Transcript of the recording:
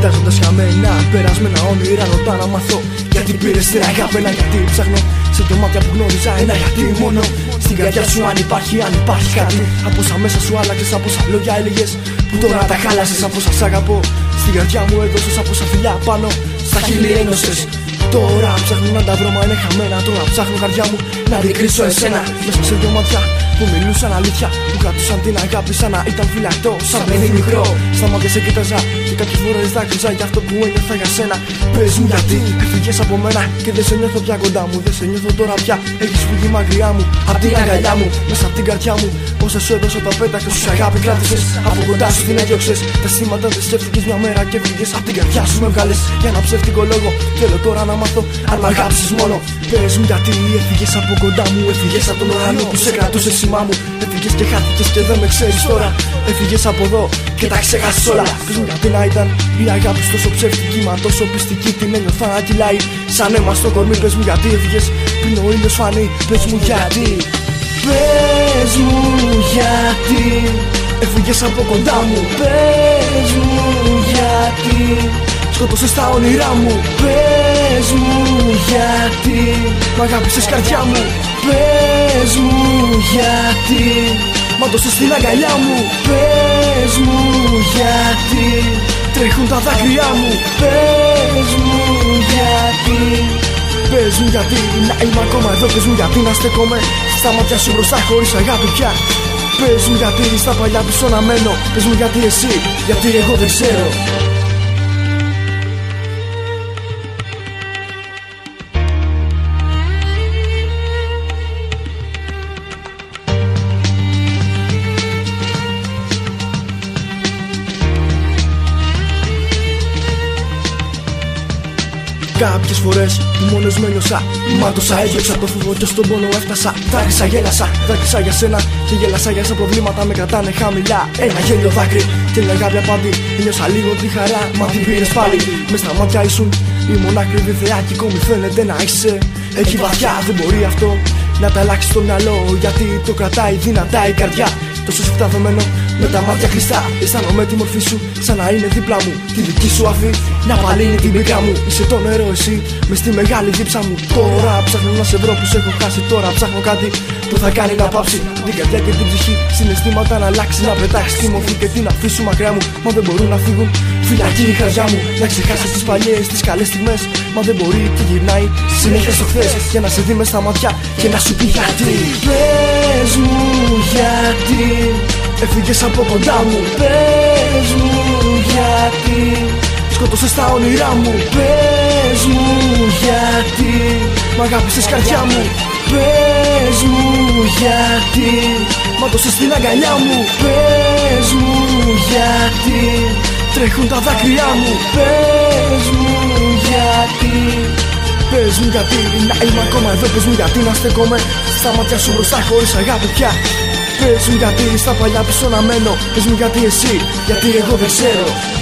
Χαμένα, περασμένα όνειρα ρωτά να μάθω Γιατί πήρες την αγάπη, ένα γιατί ψάχνω Σε δωμάτια που γνώριζα, ένα γιατί μόνο. Στην καρδιά σου αν υπάρχει, αν υπάρχει κάτι Από όσα μέσα σου άλλαξες, από όσα λόγια έλεγες Που τώρα τα χάλασες, από όσα σ' αγαπώ. Στην καρδιά μου έδωσες, από όσα φιλιά πάνω Στα χείλη ένωσες Τώρα ψάχνω να τα βρω, μα είναι χαμένα. Τώρα ψάχνω καρδιά μου να αντικρίσω εσένα. Μέσα σε δυο μάτια που μιλούσαν αλήθεια. Που κρατούσαν την αγάπη σαν να ήταν φυλακτό. Σαν παιδί μικρό. Στα μάτια σε κοίταζα και κάποιες φορές δάκρυζα για αυτό που ένιωθα για σένα. Πες μου γιατί έφυγες από μένα και δεν σε νιώθω πια κοντά μου. Δεν σε νιώθω τώρα πια. Έχεις φύγει μακριά μου. Απ' την αγκαλιά μου, μέσα απ' την καρδιά μου. Όσα σου έδωσα τα πέταξε, σου αγάπη κράτησες. Από κοντά σου την έδιωξες. Τα σήματα δεν σκέφτηκες μια μέρα και βγήκε απ' την καρδιά σου με βγάλες για ένα ψεύτικο λόγο. Θέλω τώρα να μάθω αν μ' αγάπησες μόνο. Πες μου γιατί έφυγες από κοντά μου Έφυγες από τον ουρανό που σε κρατούσε σημά μου. Έφυγες και χάθηκες και δεν με ξέρεις τώρα. Έφυγες από εδώ και τα ξέχασες όλα. Πες μου γιατί να ήταν η αγάπη τόσο ψεύτικη Μα τόσο πιστική την ένιωθα να κυλάει. Σαν αίμα στο κορμί πες μου γιατί έφυγες. Πριν ο ήλιος φανεί Πες μου γιατί. Πες μου γιατί. Έφυγες από κοντά μου Πες μου γιατί Σκότωσες τα όνειρά μου. Πες μου γιατί Μ' αγάπησες καρδιά μου. Πες μου γιατί Μ' άντωσες στην αγκαλιά μου. Πες μου γιατί Τρέχουν τα δάκρυά μου. Πες μου γιατί Πες μου γιατί να είμαι ακόμα εδώ. Πες μου γιατί να στέκομαι Στα μάτια σου μπροστά χωρίς αγάπη πια. Πες μου γιατί στα παλιά πίσω να μένω. Πες μου γιατί εσύ, γιατί εγώ δεν ξέρω Κάποιες φορές που μόνος με νιώσα Μάτωσα, έδιωξα το φόβο και στον πόνο έφτασα. Δάκρυσα, γέλασα, δάκρυσα για σένα Και γέλασα για σε προβλήματα με κρατάνε χαμηλά. Ένα γέλιο δάκρυ και μια αγάπη απάντη Ένιωσα λίγο τη χαρά, μα την πήρες πάλι. Μες στα μάτια ήσουν η μονάκριβη θεά και ακόμη φαίνεται να είσαι. Έχει βαθιά, δεν μπορεί αυτό να τα αλλάξεις το μυαλό Γιατί το κρατάει δυνατά η καρδιά Τόσο δεμένο με τα μάτια χρηστά Αισθάνομαι τη μορφή σου. Σαν να είναι δίπλα μου Τη δική σου αφή. Να παλύνει την πίκρα μου Είσαι το νερό εσύ. Μες στη μεγάλη δίψα μου Τώρα ψάχνω να σε βρω. Που σε έχω χάσει Τώρα ψάχνω κάτι που θα κάνει να πάψει. Την καρδιά και την ψυχή συναισθήματα να αλλάξει. Να πετάξεις τη μορφή και την αφήσου μακριά μου. Μα δεν μπορούν να φύγουν. Φυλακή η χαριά μου Να ξεχάσεις τις παλιές, τις καλές στιγμές Μα δεν μπορεί και γυρνάει. Συνέχεια στο χθες Για να σε δει μες στα μάτια και να σου πει γιατί. Πες μου γιατί. Έφυγες από κοντά μου. Πες μου γιατί. Σκότωσες τα όνειρά μου. Πες μου γιατί. Μ' αγάπησες καρδιά μου. Πες μου γιατί. Μ' άντωσες στην αγκαλιά μου. Πες μου γιατί. Τρέχουν τα δάκρυά μου. Πες μου γιατί. Πες μου γιατί να είμαι ακόμα εδώ Πες μου γιατί να στέκομαι Στα μάτια σου μπροστά χωρίς αγάπη πια. Πες μου γιατί στα παλιά πίσω να μένω Πες μου γιατί εσύ, γιατί εγώ δεν ξέρω